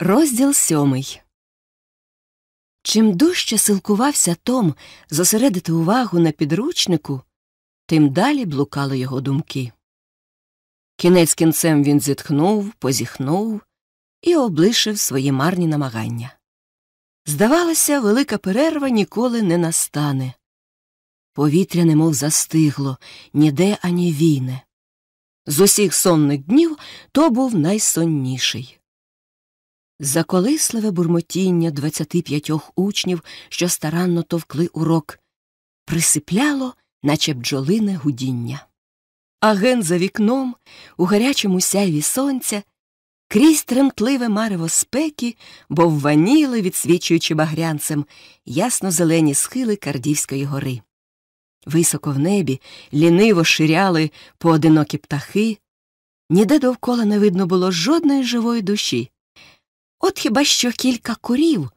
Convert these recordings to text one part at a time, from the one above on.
Розділ сьомий. Чим дужче силкувався Том зосередити увагу на підручнику, тим далі блукали його думки. Кінець кінцем він зітхнув, позіхнув і облишив свої марні намагання. Здавалося, велика перерва ніколи не настане. Повітря немов застигло, ніде ані війне. З усіх сонних днів то був найсонніший. Заколисливе бурмотіння двадцяти п'ятьох учнів, що старанно товкли урок, присипляло, наче бджолине гудіння. А ген за вікном, у гарячому сяйві сонця, крізь тремтливе марево спеки, бовваніли, відсвічуючи багрянцем, ясно зелені схили Кардівської гори. Високо в небі ліниво ширяли поодинокі птахи, ніде довкола не видно було жодної живої душі. От хіба що кілька курів,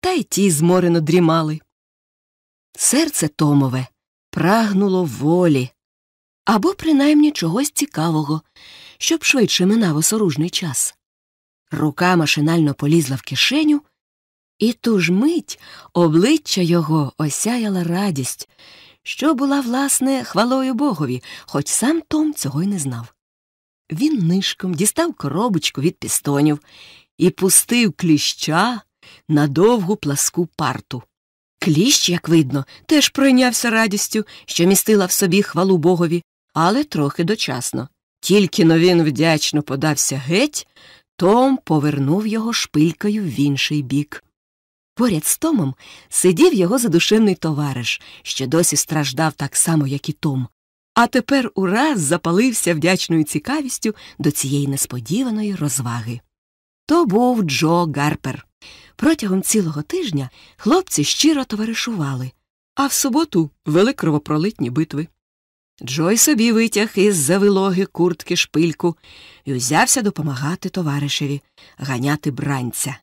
та й ті зморено дрімали. Серце Томове прагнуло волі або принаймні чогось цікавого, щоб швидше минав осоружний час. Рука машинально полізла в кишеню, і ту ж мить обличчя його осяяла радість, що була, власне, хвалою богові, хоч сам Том цього й не знав. Він нишком дістав коробочку від пістонів і пустив кліща на довгу пласку парту. Кліщ, як видно, теж пройнявся радістю, що містила в собі хвалу богові, але трохи дочасно. Тільки но він вдячно подався геть, Том повернув його шпилькою в інший бік. Поряд з Томом сидів його задушевний товариш, що досі страждав так само, як і Том, а тепер ураз запалився вдячною цікавістю до цієї несподіваної розваги. То був Джо Гарпер. Протягом цілого тижня хлопці щиро товаришували, а в суботу вели кровопролитні битви. Джо й собі витяг із завилоги куртки шпильку і узявся допомагати товаришеві ганяти бранця.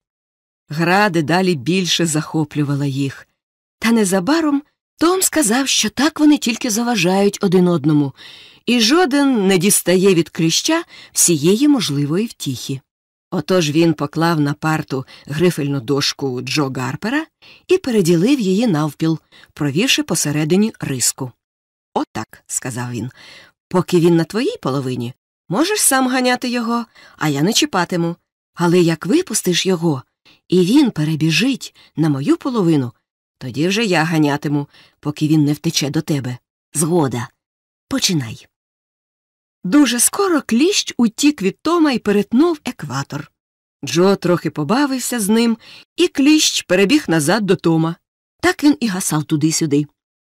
Гра дедалі більше захоплювала їх. Та незабаром Том сказав, що так вони тільки заважають один одному, і жоден не дістає від кліща всієї можливої втіхи. Отож він поклав на парту грифельну дошку Джо Гарпера і переділив її навпіл, провівши посередині риску. Отак, сказав він, поки він на твоїй половині, можеш сам ганяти його, а я не чіпатиму. Але як випустиш його, і він перебіжить на мою половину, тоді вже я ганятиму, поки він не втече до тебе. Згода. Починай. Дуже скоро кліщ утік від Тома і перетнув екватор. Джо трохи побавився з ним, і кліщ перебіг назад до Тома. Так він і гасав туди-сюди.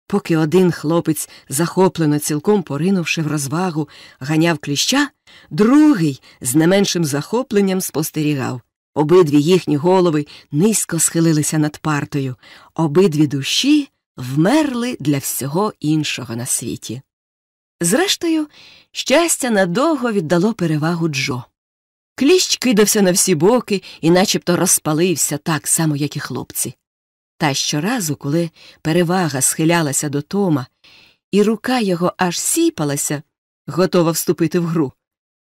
Поки один хлопець, захоплено цілком поринувши в розвагу, ганяв кліща, другий з не меншим захопленням спостерігав. Обидві їхні голови низько схилилися над партою, обидві душі вмерли для всього іншого на світі. Зрештою, щастя надовго віддало перевагу Джо. Кліщ кидався на всі боки і начебто розпалився так само, як і хлопці. Та щоразу, коли перевага схилялася до Тома, і рука його аж сіпалася, готова вступити в гру,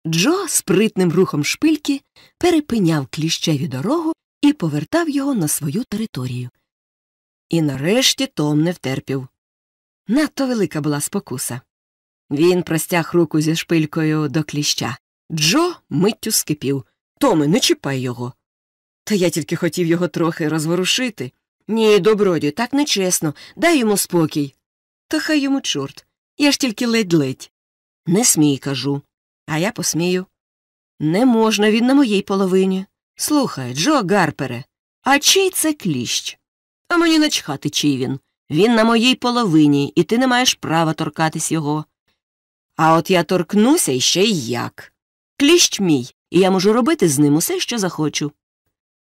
Джо спритним рухом шпильки перепиняв кліщеві дорогу і повертав його на свою територію. І нарешті Том не втерпів. Надто велика була спокуса. Він простяг руку зі шпилькою до кліща. Джо миттю скипів. Томе, не чіпай його. Та я тільки хотів його трохи розворушити. Ні, добродію, так нечесно. Дай йому спокій. Та хай йому чорт. Я ж тільки ледь-ледь. Не смій, кажу. А я посмію. Не можна він на моїй половині. Слухай, Джо Гарпере, а чий це кліщ? А мені начхати, чий він. Він на моїй половині, і ти не маєш права торкатись його. А от я торкнуся іще й як. Кліщ мій, і я можу робити з ним усе, що захочу.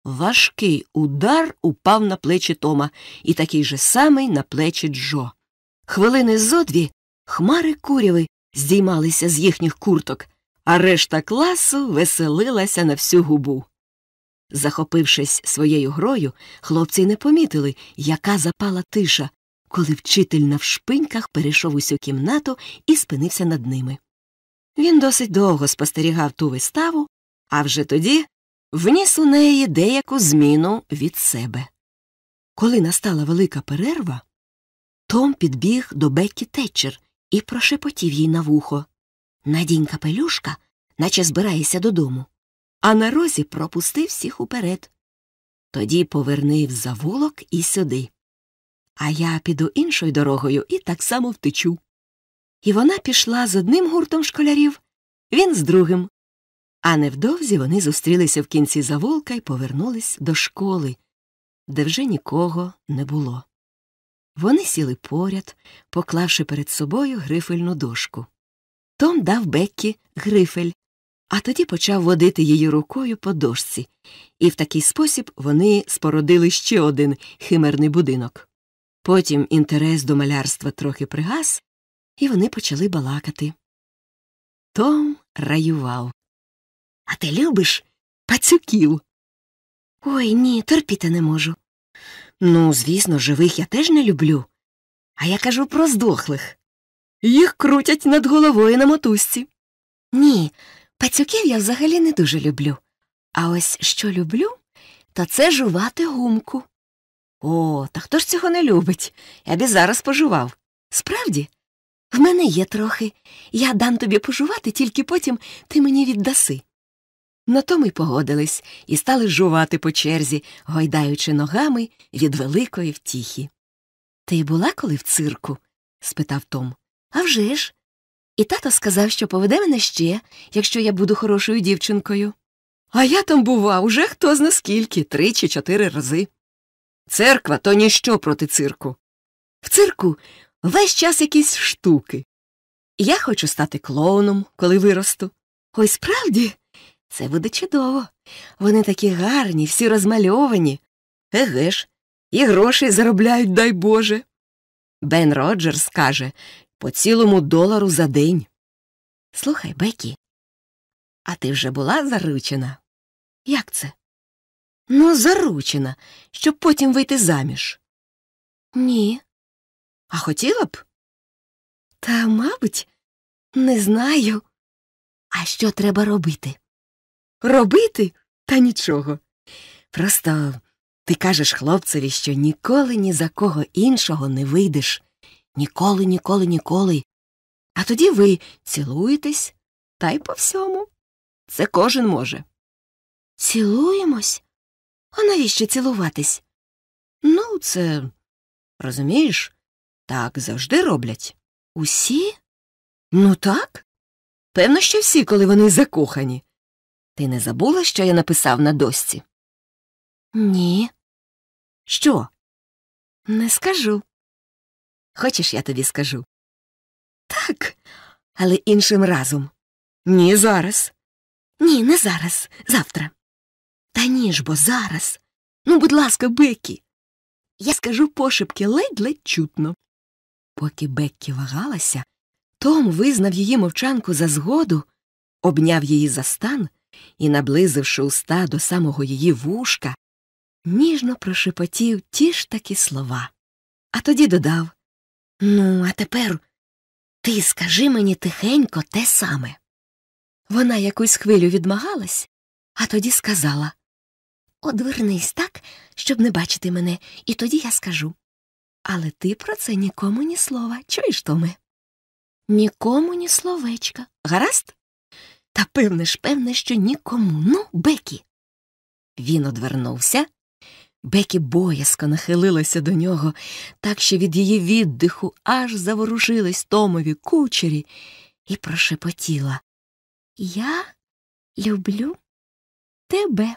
Важкий удар упав на плечі Тома і такий же самий на плечі Джо. Хвилини зо дві хмари куряви здіймалися з їхніх курток, а решта класу веселилася на всю губу. Захопившись своєю грою, хлопці не помітили, яка запала тиша, коли вчитель навшпиньках перейшов усю кімнату і спинився над ними. Він досить довго спостерігав ту виставу, а вже тоді вніс у неї деяку зміну від себе. Коли настала велика перерва, Том підбіг до Беккі Тетчер і прошепотів їй на вухо Надінь капелюшка, наче збираєшся додому, а на розі пропустив всіх уперед. Тоді повернив завулок і сюди. А я піду іншою дорогою і так само втечу. І вона пішла з одним гуртом школярів, він з другим. А невдовзі вони зустрілися в кінці завулка і повернулись до школи, де вже нікого не було. Вони сіли поряд, поклавши перед собою грифельну дошку. Том дав Беккі грифель, а тоді почав водити її рукою по дошці, і в такий спосіб вони спородили ще один химерний будинок. Потім інтерес до малярства трохи пригас, і вони почали балакати. Том раював. А ти любиш пацюків? Ой ні, терпіти не можу. Ну, звісно, живих я теж не люблю. А я кажу про здохлих. Їх крутять над головою на мотузці. Ні, пацюків я взагалі не дуже люблю. А ось що люблю, то це жувати гумку. О, та хто ж цього не любить? Я б і зараз пожував. Справді, в мене є трохи. Я дам тобі пожувати, тільки потім ти мені віддаси. На тому й погодились і стали жувати по черзі, гойдаючи ногами від великої втіхи. Ти була коли в цирку? спитав Том. «А вже ж. І тато сказав, що поведе мене ще, якщо я буду хорошою дівчинкою. А я там бував уже хто зна скільки, три чи чотири рази. Церква то ніщо проти цирку. В цирку весь час якісь штуки. Я хочу стати клоуном, коли виросту. Ой, справді, це буде чудово. Вони такі гарні, всі розмальовані. Еге ж, і грошей заробляють, дай Боже. Бен Роджерс каже по цілому долару за день. Слухай, Бекі, а ти вже була заручена? Як це? Ну, заручена, щоб потім вийти заміж. Ні. А хотіла б? Та, мабуть, не знаю. А що треба робити? Робити? Та нічого. Просто ти кажеш хлопцеві, що ніколи ні за кого іншого не вийдеш. Ніколи, ніколи, ніколи. А тоді ви цілуєтесь та й по всьому. Це кожен може. Цілуємось? А навіщо цілуватись? Ну, це, розумієш, так завжди роблять. Усі? Ну так. Певно, що всі, коли вони закохані. Ти не забула, що я написав на дошці? Ні. Що? Не скажу. Хочеш, я тобі скажу? Так, але іншим разом. Ні, зараз. Ні, не зараз, завтра. Та ні ж бо зараз. Ну, будь ласка, Беккі. Я скажу пошепки ледь-ледь чутно. Поки Беккі вагалася, Том визнав її мовчанку за згоду, обняв її за стан і, наблизивши уста до самого її вушка, ніжно прошепотів ті ж такі слова. А тоді додав Ну, а тепер ти скажи мені тихенько те саме. Вона якусь хвилю відмагалась, а тоді сказала Одвернись так, щоб не бачити мене, і тоді я скажу. Але ти про це нікому ні слова, чуєш, Томе? Нікому ні словечка. Гаразд? Та певне ж, певне, що нікому. Ну, Бекі. Він одвернувся. Бекі боязко нахилилася до нього, так що від її віддиху аж заворушились Томові кучері, і прошепотіла Я люблю тебе.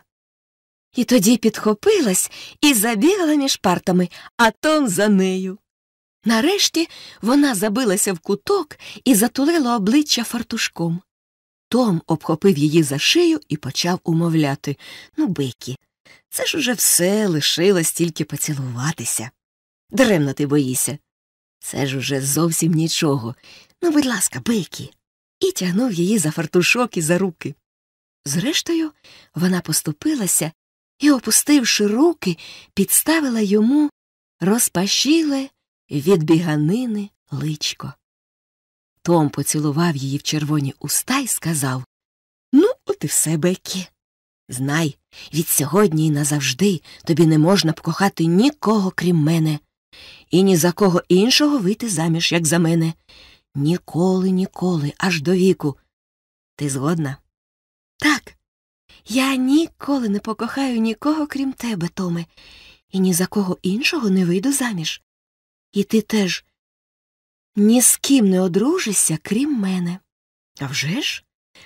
І тоді підхопилась і забігла між партами, а Том за нею. Нарешті вона забилася в куток і затулила обличчя фартушком. Том обхопив її за шию і почав умовляти Ну, Бекі, це ж уже все лишилось тільки поцілуватися. Даремно ти боїшся. Це ж уже зовсім нічого. Ну, будь ласка, Бекі. І тягнув її за фартушок і за руки. Зрештою, вона поступилася і, опустивши руки, підставила йому розпашіле від біганини личко. Том поцілував її в червоні уста і сказав Ну, от і все, Беккі. Знай, від сьогодні і назавжди тобі не можна б кохати нікого, крім мене, і ні за кого іншого вийти заміж, як за мене. Ніколи, ніколи, аж до віку. Ти згодна? Так. Я ніколи не покохаю нікого, крім тебе, Томе, і ні за кого іншого не вийду заміж. І ти теж ні з ким не одружишся, крім мене. А вже ж?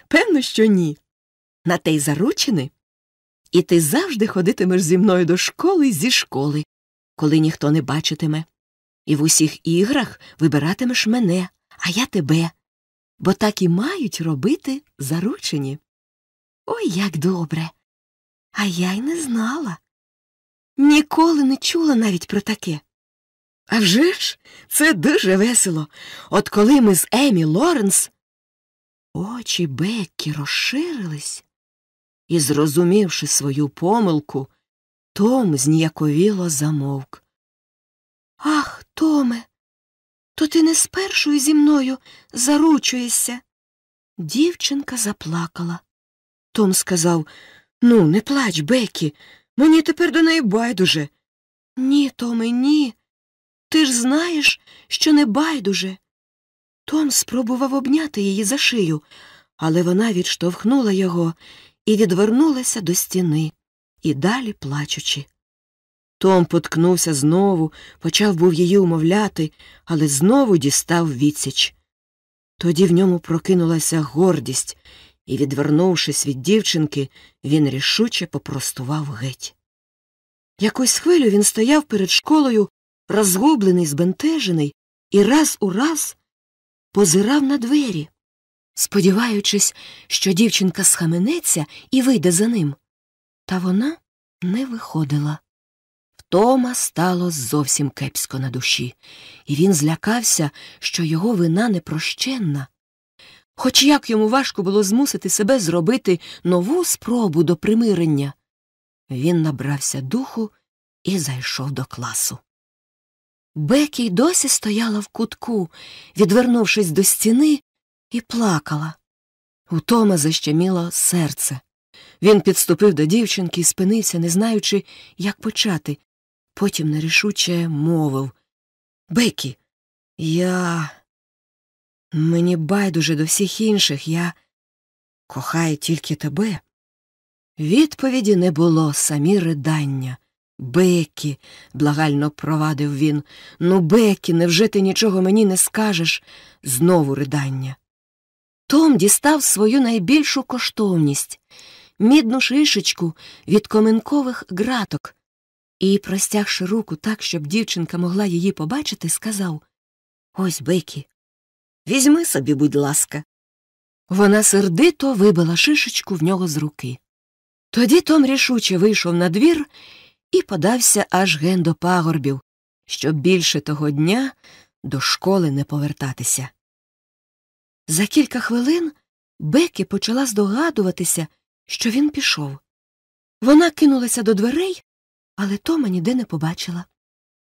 Певно, що ні. На те й заручини. І ти завжди ходитимеш зі мною до школи зі школи, коли ніхто не бачитиме. І в усіх іграх вибиратимеш мене, а я тебе, бо так і мають робити заручені. Ой, як добре. А я й не знала. Ніколи не чула навіть про таке. А вже ж, це дуже весело. От коли ми з Емі Лоренс. Очі Беккі розширились, і, зрозумівши свою помилку, Том зніяковіло замовк. Ах, Томе, то ти не спершу зі мною заручуєшся. Дівчинка заплакала. Том сказав Ну, не плач, Бекі, мені тепер до неї байдуже. Ні, Томе, ні. Ти ж знаєш, що не байдуже. Том спробував обняти її за шию, але вона відштовхнула його і відвернулася до стіни, і далі плачучи. Том поткнувся знову, почав був її умовляти, але знову дістав відсіч. Тоді в ньому прокинулася гордість, і, відвернувшись від дівчинки, він рішуче попростував геть. Якусь хвилю він стояв перед школою, розгублений, збентежений, і раз у раз позирав на двері, сподіваючись, що дівчинка схаменеться і вийде за ним. Та вона не виходила. Втома стало зовсім кепсько на душі, і він злякався, що його вина непрощенна. Хоч як йому важко було змусити себе зробити нову спробу до примирення, він набрався духу і зайшов до класу. Бекі досі стояла в кутку, відвернувшись до стіни, і плакала. У Тома защеміло серце. Він підступив до дівчинки і спинився, не знаючи, як почати. Потім нерішуче мовив Бекі, я. Мені байдуже до всіх інших, я кохаю тільки тебе. Відповіді не було, самі ридання. Бекі, благально провадив він. Ну, Бекі, невже ти нічого мені не скажеш? Знову ридання. Том дістав свою найбільшу коштовність мідну шишечку від коменкових граток і, простягши руку так, щоб дівчинка могла її побачити, сказав Ось, Бекі, візьми собі, будь ласка. Вона сердито вибила шишечку в нього з руки. Тоді Том рішуче вийшов на двір і подався аж ген до пагорбів, щоб більше того дня до школи не повертатися. За кілька хвилин Бекі почала здогадуватися, що він пішов. Вона кинулася до дверей, але Тома ніде не побачила.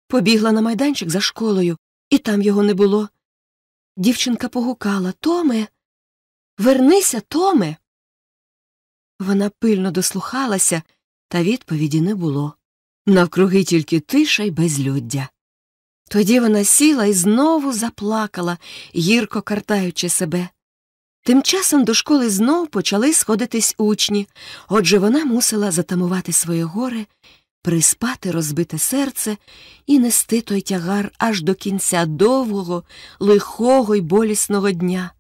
Побігла на майданчик за школою, і там його не було. Дівчинка погукала Томе, вернися, Томе. Вона пильно дослухалася, та відповіді не було. Навкруги тільки тиша й безлюддя. Тоді вона сіла і знову заплакала, гірко картаючи себе. Тим часом до школи знов почали сходитись учні, отже вона мусила затамувати своє горе, приспати розбите серце і нести той тягар аж до кінця довгого, лихого й болісного дня,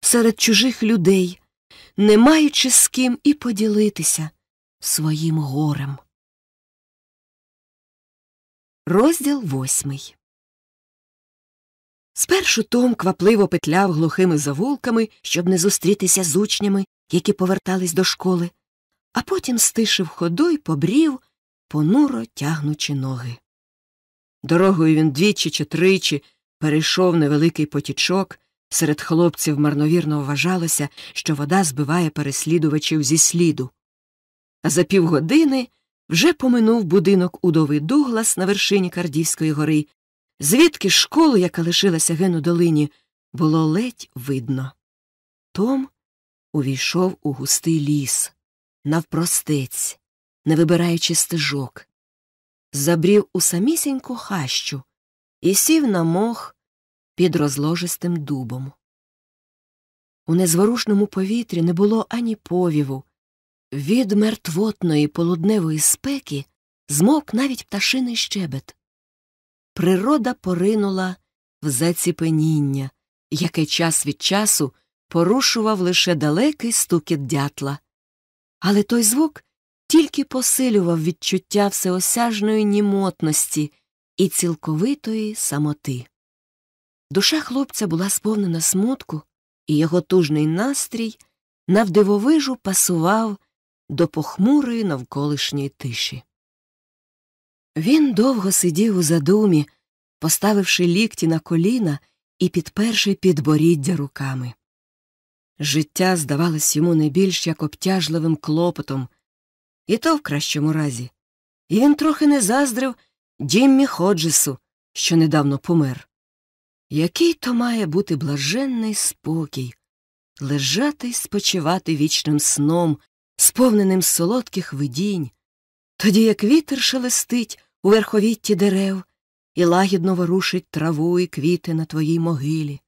серед чужих людей, не маючи з ким і поділитися своїм горем. Розділ восьмий Спершу Том квапливо петляв глухими завулками, щоб не зустрітися з учнями, які повертались до школи, а потім стишив ходу й побрів, понуро тягнучи ноги. Дорогою він двічі чи тричі перейшов невеликий потічок, серед хлопців марновірно вважалося, що вода збиває переслідувачів зі сліду. А за півгодини вже поминув будинок удови Дуглас на вершині Кардівської гори, звідки школу, яка лишилася гену долині, було ледь видно. Том увійшов у густий ліс, навпростець, не вибираючи стежок, забрів у самісіньку хащу і сів на мох під розложистим дубом. У незворушному повітрі не було ані повіву. Від мертвотної полудневої спеки змовк навіть пташиний щебет. Природа поринула в заціпеніння, яке час від часу порушував лише далекий стукіт дятла. Але той звук тільки посилював відчуття всеосяжної німотності і цілковитої самоти. Душа хлопця була сповнена смутку, і його тужний настрій навдивовижу пасував до похмурої навколишньої тиші. Він довго сидів у задумі, поставивши лікті на коліна і підперши підборіддя руками. Життя здавалось йому не більш як обтяжливим клопотом, і то в кращому разі, і він трохи не заздрив Діммі Ходжесу, що недавно помер. Який то має бути блаженний спокій, лежати й спочивати вічним сном, сповненим солодких видінь, тоді як вітер шелестить у верховітті дерев і лагідно ворушить траву і квіти на твоїй могилі.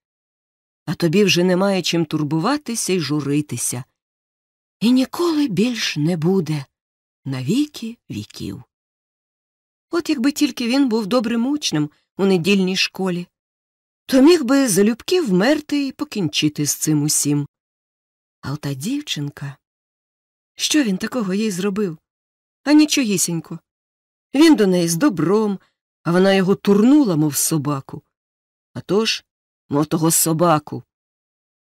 А тобі вже немає чим турбуватися й журитися. І ніколи більш не буде на віки віків. От якби тільки він був добрим учнем у недільній школі, то міг би залюбки вмерти і покінчити з цим усім. А ота дівчинка. Що він такого їй зробив? А нічогісінько. Він до неї з добром, а вона його турнула, мов собаку. А тож, мов того собаку.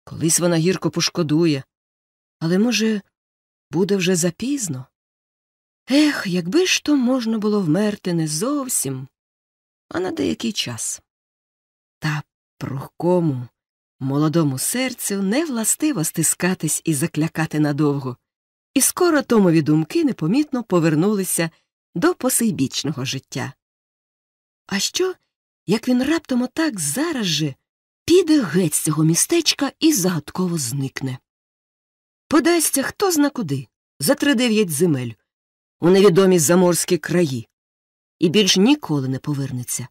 Колись вона гірко пошкодує. Але, може, буде вже запізно. Ех, якби ж то можна було вмерти не зовсім, а на деякий час. Та прухкому, молодому серцю не властиво стискатись і заклякати надовго, і скоро Томові думки непомітно повернулися до посейбічного життя. А що, як він раптом отак зараз же піде геть з цього містечка і загадково зникне? Подасться хто зна куди, за тридев'ять земель, у невідомі заморські краї, і більш ніколи не повернеться.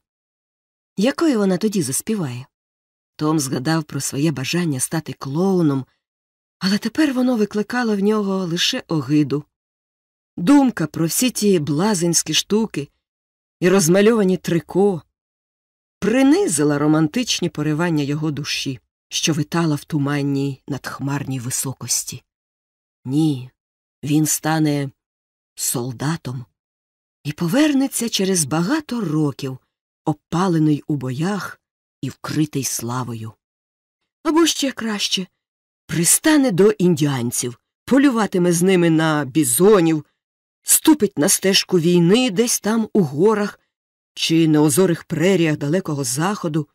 Якою вона тоді заспіває? Том згадав про своє бажання стати клоуном, але тепер воно викликало в нього лише огиду. Думка про всі ті блазенські штуки і розмальовані трико принизила романтичні поривання його душі, що витала в туманній надхмарній високості. Ні, він стане солдатом і повернеться через багато років, опалений у боях і вкритий славою. Або ще краще пристане до індіанців, полюватиме з ними на бізонів, ступить на стежку війни десь там у горах чи на озорих преріях далекого заходу,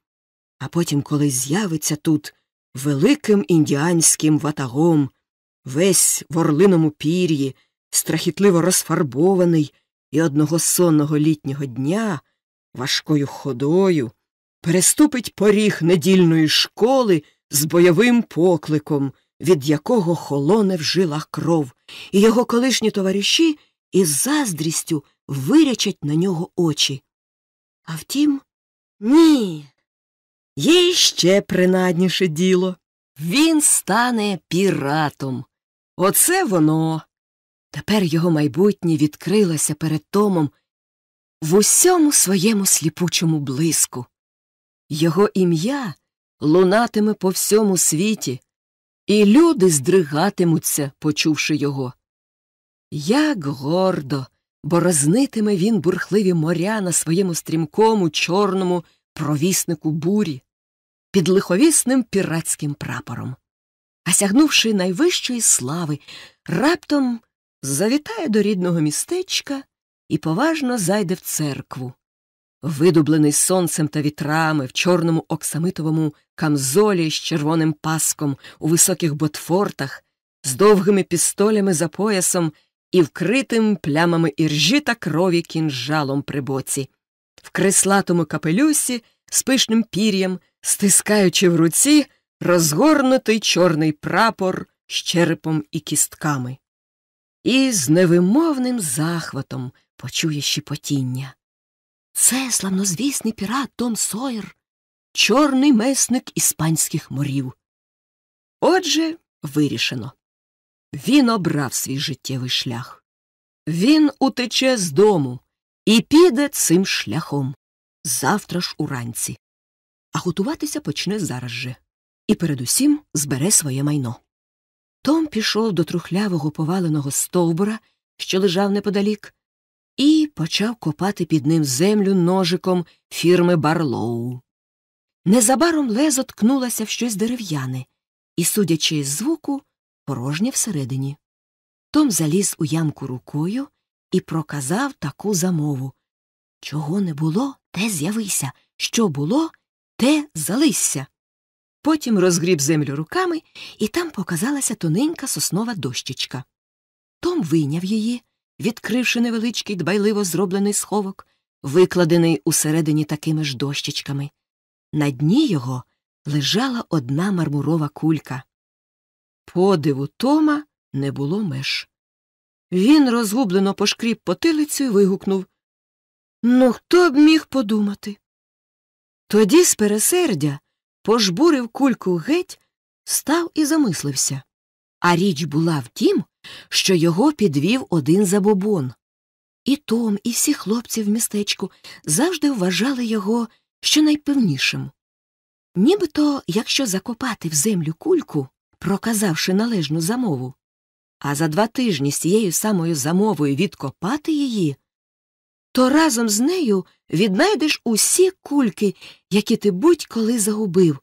а потім колись з'явиться тут великим індіанським ватагом, весь в орлиному пір'ї, страхітливо розфарбований і одного сонного літнього дня важкою ходою переступить поріг недільної школи з бойовим покликом, від якого холоне в жилах кров, і його колишні товариші із заздрістю вирячать на нього очі. А втім, ні. Є ще принадніше діло. Він стане піратом. Оце воно. Тепер його майбутнє відкрилося перед Томом в усьому своєму сліпучому блиску. Його ім'я лунатиме по всьому світі, і люди здригатимуться, почувши його. Як гордо борознитиме він бурхливі моря на своєму стрімкому, чорному провіснику бурі, під лиховісним піратським прапором. А сягнувши найвищої слави, раптом завітає до рідного містечка і поважно зайде в церкву. Видублений сонцем та вітрами в чорному оксамитовому камзолі з червоним паском у високих ботфортах, з довгими пістолями за поясом і вкритим плямами іржі та крові кінжалом при боці, в креслатому капелюсі з пишним пір'ям, стискаючи в руці розгорнутий чорний прапор з черепом і кістками. І з невимовним захватом почує щепотіння. Це славнозвісний пірат Том Сойер, чорний месник іспанських морів. Отже, вирішено. Він обрав свій життєвий шлях. Він утече з дому і піде цим шляхом завтра ж уранці. А готуватися почне зараз же. І передусім збере своє майно. Том пішов до трухлявого поваленого стовбура, що лежав неподалік, і почав копати під ним землю ножиком фірми Барлоу. Незабаром лезо ткнулося в щось дерев'яне, і, судячи з звуку, порожнє всередині. Том заліз у ямку рукою і проказав таку замову Чого не було, те з'явися, що було, те залисся. Потім розгріб землю руками, і там показалася тоненька соснова дощечка. Том вийняв її, відкривши невеличкий дбайливо зроблений сховок, викладений усередині такими ж дощечками. На дні його лежала одна мармурова кулька. Подиву Тома не було меж. Він розгублено пошкріб потилицю і вигукнув Ну, хто б міг подумати? Тоді з пересердя пожбурив кульку геть, став і замислився. А річ була в тім, що його підвів один забобон. І Том, і всі хлопці в містечку завжди вважали його щонайпевнішим. Нібито, якщо закопати в землю кульку, проказавши належну замову, а за два тижні з цією самою замовою відкопати її, то разом з нею віднайдеш усі кульки, які ти будь-коли загубив,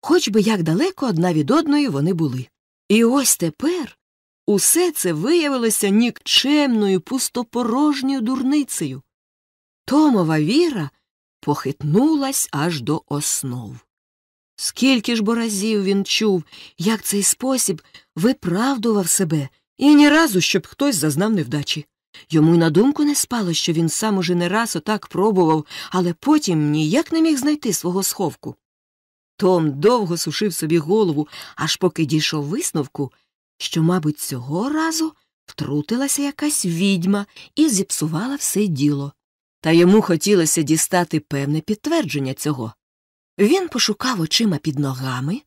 хоч би як далеко одна від одної вони були. І ось тепер усе це виявилося нікчемною пустопорожньою дурницею. Томова віра похитнулась аж до основ. Скільки ж бо разів він чув, як цей спосіб виправдував себе, і ні разу, щоб хтось зазнав невдачі. Йому й на думку не спало, що він сам уже не раз отак пробував, але потім ніяк не міг знайти свого сховку. Том довго сушив собі голову, аж поки дійшов висновку, що, мабуть, цього разу втрутилася якась відьма і зіпсувала все діло. Та йому хотілося дістати певне підтвердження цього. Він пошукав очима під ногами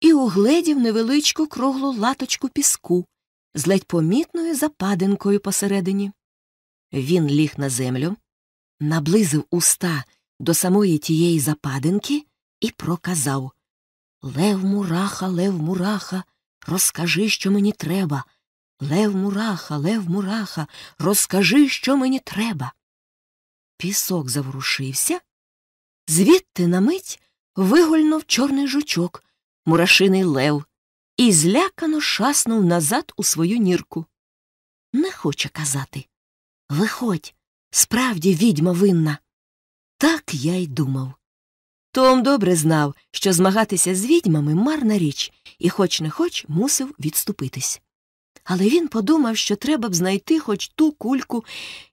і угледів невеличку круглу латочку піску з ледь помітною западинкою посередині. Він ліг на землю, наблизив уста до самої тієї западинки і проказав Лев мураха, Лев мураха, розкажи, що мені треба. Лев мураха, Лев мураха, розкажи, що мені треба. Пісок заворушився. Звідти на мить вигульнув чорний жучок, мурашиний лев, і злякано шаснув назад у свою нірку. Не хоче казати. Виходь, справді відьма винна. Так я й думав. Том добре знав, що змагатися з відьмами марна річ, і, хоч не хоч, мусив відступитись. Але він подумав, що треба б знайти хоч ту кульку,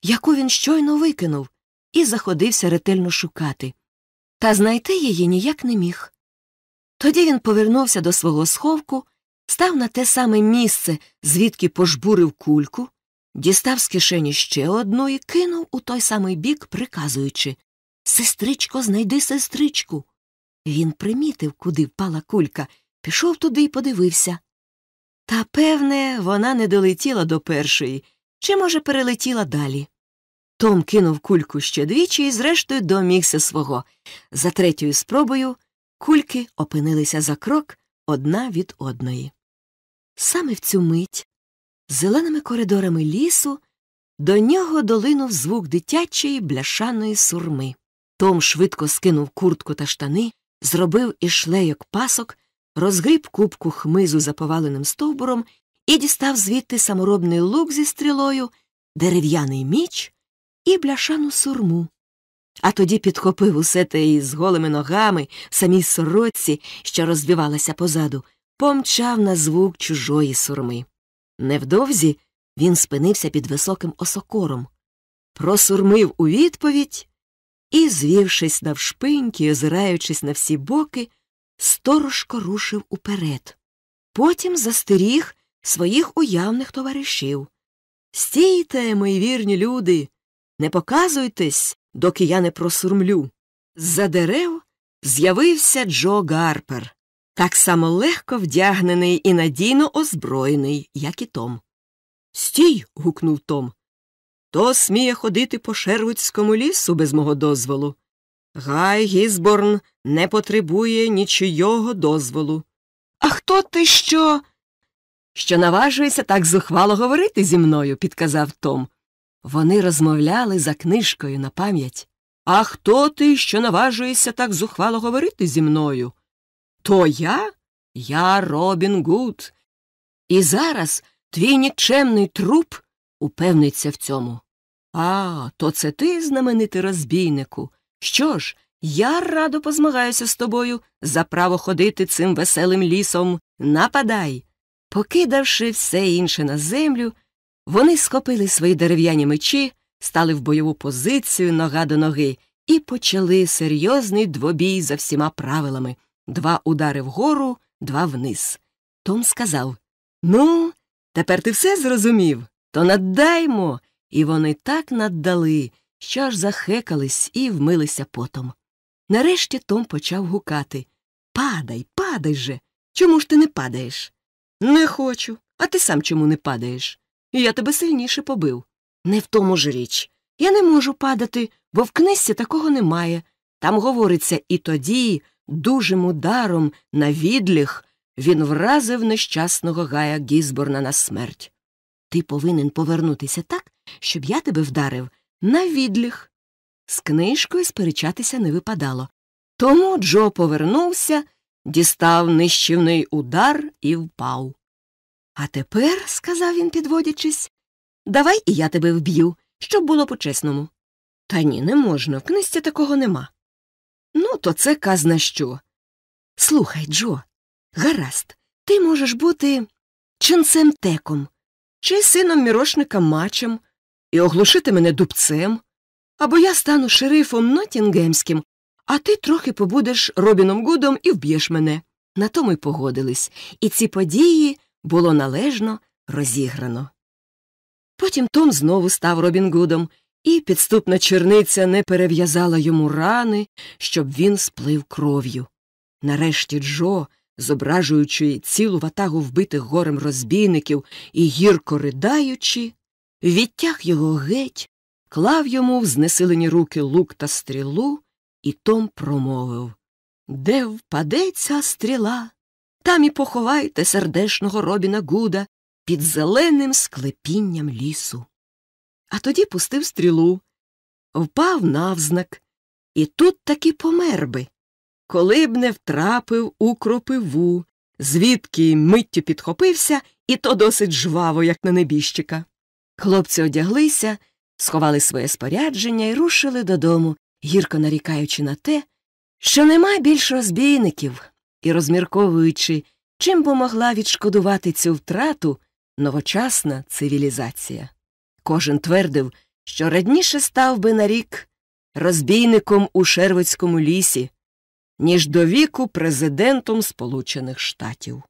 яку він щойно викинув, і заходився ретельно шукати. Та знайти її ніяк не міг. Тоді він повернувся до свого сховку, став на те саме місце, звідки пожбурив кульку, дістав з кишені ще одну і кинув у той самий бік, приказуючи Сестричко, знайди сестричку. Він примітив, куди впала кулька, пішов туди і подивився. Та, певне, вона не долетіла до першої, чи, може, перелетіла далі. Том кинув кульку ще двічі і, зрештою, домігся свого. За третьою спробою кульки опинилися за крок одна від одної. Саме в цю мить, зеленими коридорами лісу, до нього долинув звук дитячої бляшаної сурми. Том швидко скинув куртку та штани, зробив із шлейок пасок, розгріб кубку хмизу за поваленим стовбуром і дістав звідти саморобний лук зі стрілою, дерев'яний міч і бляшану сурму. А тоді підхопив усе те із голими ногами в самій сорочці, що розвівалася позаду, помчав на звук чужої сурми. Невдовзі він спинився під високим осокором, просурмив у відповідь і, звівшись навшпиньки, озираючись на всі боки, сторожко рушив уперед. Потім застеріг своїх уявних товаришів. Стійте, мої вірні люди, не показуйтесь, доки я не просурмлю. З-за дерев з'явився Джо Гарпер, так само легко вдягнений і надійно озброєний, як і Том. Стій. гукнув Том. Хто сміє ходити по Шервудському лісу без мого дозволу? Гай Гізборн не потребує нічийого дозволу. А хто ти що? Що наважується так зухвало говорити зі мною, підказав Том. Вони розмовляли за книжкою на пам'ять. А хто ти, що наважуєшся так зухвало говорити зі мною? То я? Я Робін Гуд. І зараз твій нікчемний труп упевниться в цьому. А, то це ти, знаменитий розбійнику. Що ж, я радо позмагаюся з тобою за право ходити цим веселим лісом. Нападай. Покидавши все інше на землю, вони схопили свої дерев'яні мечі, стали в бойову позицію нога до ноги і почали серйозний двобій за всіма правилами два удари вгору, два вниз. Том сказав Ну, тепер ти все зрозумів, то наддаймо. І вони так наддали, що аж захекались і вмилися потом. Нарешті Том почав гукати Падай, падай же. Чому ж ти не падаєш? Не хочу. А ти сам чому не падаєш? Я тебе сильніше побив. Не в тому ж річ. Я не можу падати, бо в книжці такого немає. Там говориться і тоді, дужим ударом на відліг, він вразив нещасного гая Гізборна на смерть. Ти повинен повернутися так, щоб я тебе вдарив на відліг. З книжкою сперечатися не випадало. Тому Джо повернувся, дістав нищівний удар і впав. А тепер, сказав він, підводячись, давай і я тебе вб'ю, щоб було по-чесному. Та ні, не можна, в книжці такого нема. Ну, то це казна що. Слухай, Джо, гаразд, ти можеш бути ченцем теком, чи сином мірошника мачем, і оглушити мене дубцем, або я стану шерифом Нотінгемським, а ти трохи побудеш Робіном Гудом і вб'єш мене. На тому й погодились, і ці події було належно розіграно. Потім Том знову став Робін Гудом, і підступна черниця не перев'язала йому рани, щоб він сплив кров'ю. Нарешті Джо, зображуючи цілу ватагу вбитих горем розбійників і гірко ридаючи, відтяг його геть, клав йому в знесилені руки лук та стрілу, і Том промовив Де впаде ця стріла? Там і поховайте сердешного Робіна Гуда під зеленим склепінням лісу. А тоді пустив стрілу, впав навзнак, і тут таки помер би, коли б не втрапив у кропиву, звідки миттю підхопився, і то досить жваво, як на небіжчика. Хлопці одяглися, сховали своє спорядження і рушили додому, гірко нарікаючи на те, що нема більш розбійників, і розмірковуючи, чим би могла відшкодувати цю втрату новочасна цивілізація. Кожен твердив, що радніше став би на рік розбійником у Шервицькому лісі, ніж до віку президентом Сполучених Штатів.